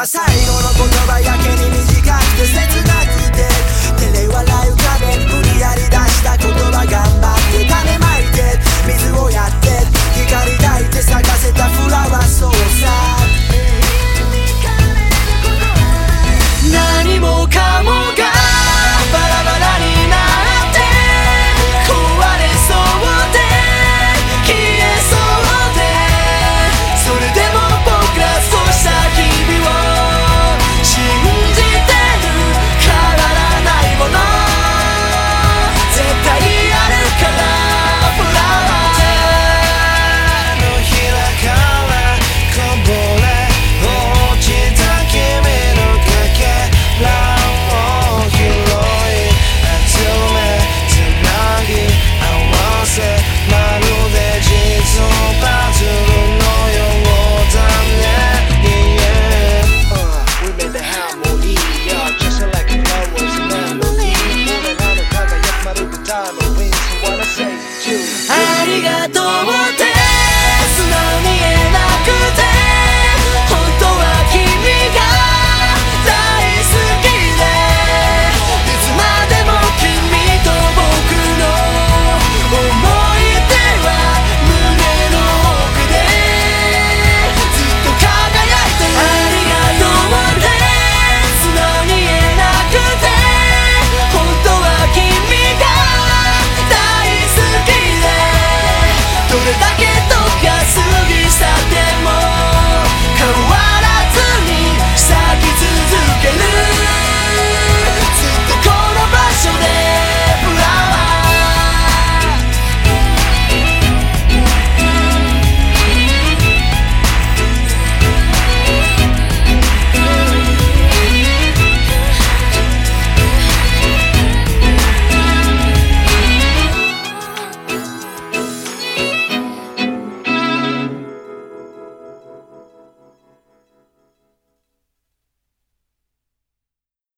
I say ありがとうです何も言えなくて。